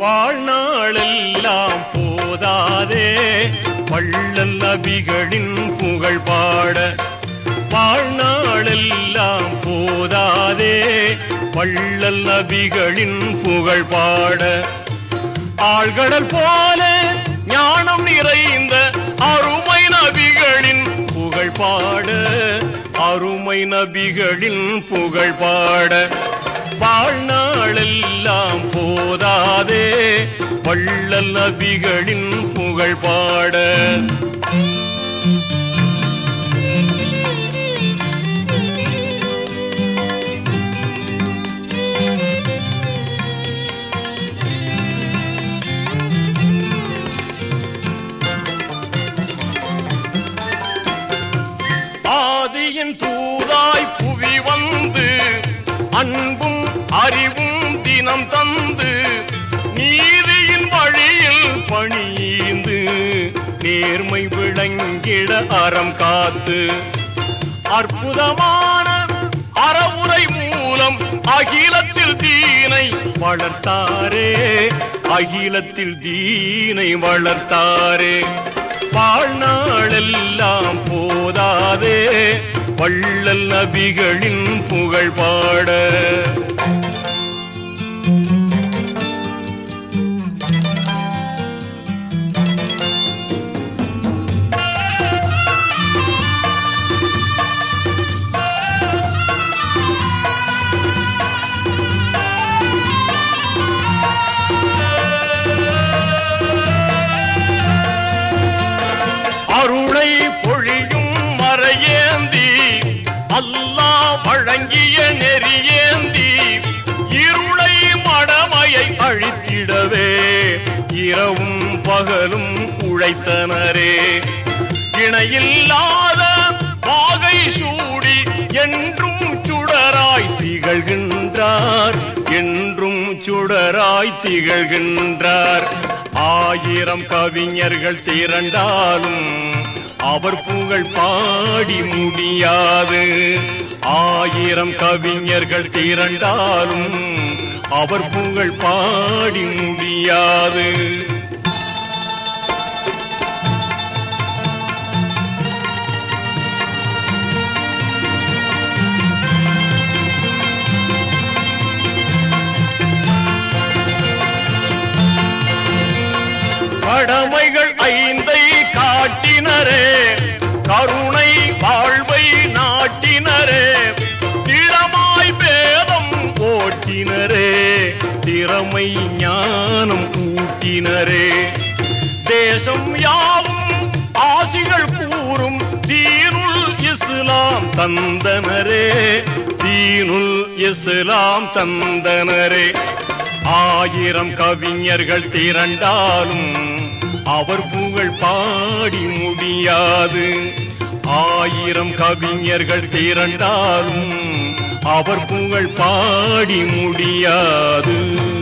வாழ்நாளெல்லாம் வள்ளல் நபிகளின் புகழ் பாட வாழ்நாளெல்லாம் போதாதே. வள்ளல் நபிகளின் புகழ் பாட. ஆழ்கடல் போல ஞானம் நிறைந்த அருமை நபிகளின் புகழ் பாட அருமை நபிகளின் புகழ் பாட. வாழ்நாளெல்லாம் போதாதே பள்ளல் நபிகளின் புகழ் பாட. ஆதியின் தூதாய் புவி வந்து அன்பும் அறிவும் தினம் தந்து நீதியின் வழியில் பணியீந்து நேர்மை விளங்கிட அறம் காத்து. அற்புதமான அறவுரை மூலம் அகிலத்தில் தீனை வளர்த்தாரே அகிலத்தில் தீனை வளர்த்தாரே. வாழ்நாளெல்லாம் போதாதே வள்ளல் நபிகளின் புகழ் பாட. அருளை பொழியும் மறையேந்தி அல்லா வழங்கிய நெறியேந்தி இருளை மடமையை அழித்திடவே இரவும் பகலும் உழைத்தனரே. இணையில்லாத பாகை சூடி என்றும் சுடராய் திகழ்கின்றார் என்றும் சுடராய் திகழ்கின்றார். ஆயிரம் கவிஞர்கள் திரண்டாலும் அவர் புகழ் பாடி முடியாது. ஆயிரம் கவிஞர்கள் திரண்டாலும் அவர் புகழ் பாடி முடியாது. கடமைகள் ஐந்தை காட்டினரே. கருணை வாழ்வை நாட்டினரே. திடமாய் பேதம் போட்டினரே திறமை ஞானம் கூட்டினரே தேசம் யாவும் ஆசிகள் கூறும் தீனுள் இஸ்லாம் தந்தனரே. தீனுள் இஸ்லாம் தந்தனரே. ஆயிரம் கவிஞர்கள் திரண்டாலும் அவர் புகழ் பாடி முடியாது. ஆயிரம் கவிஞர்கள் திரண்டாலும் அவர் புகழ் பாடி முடியாது.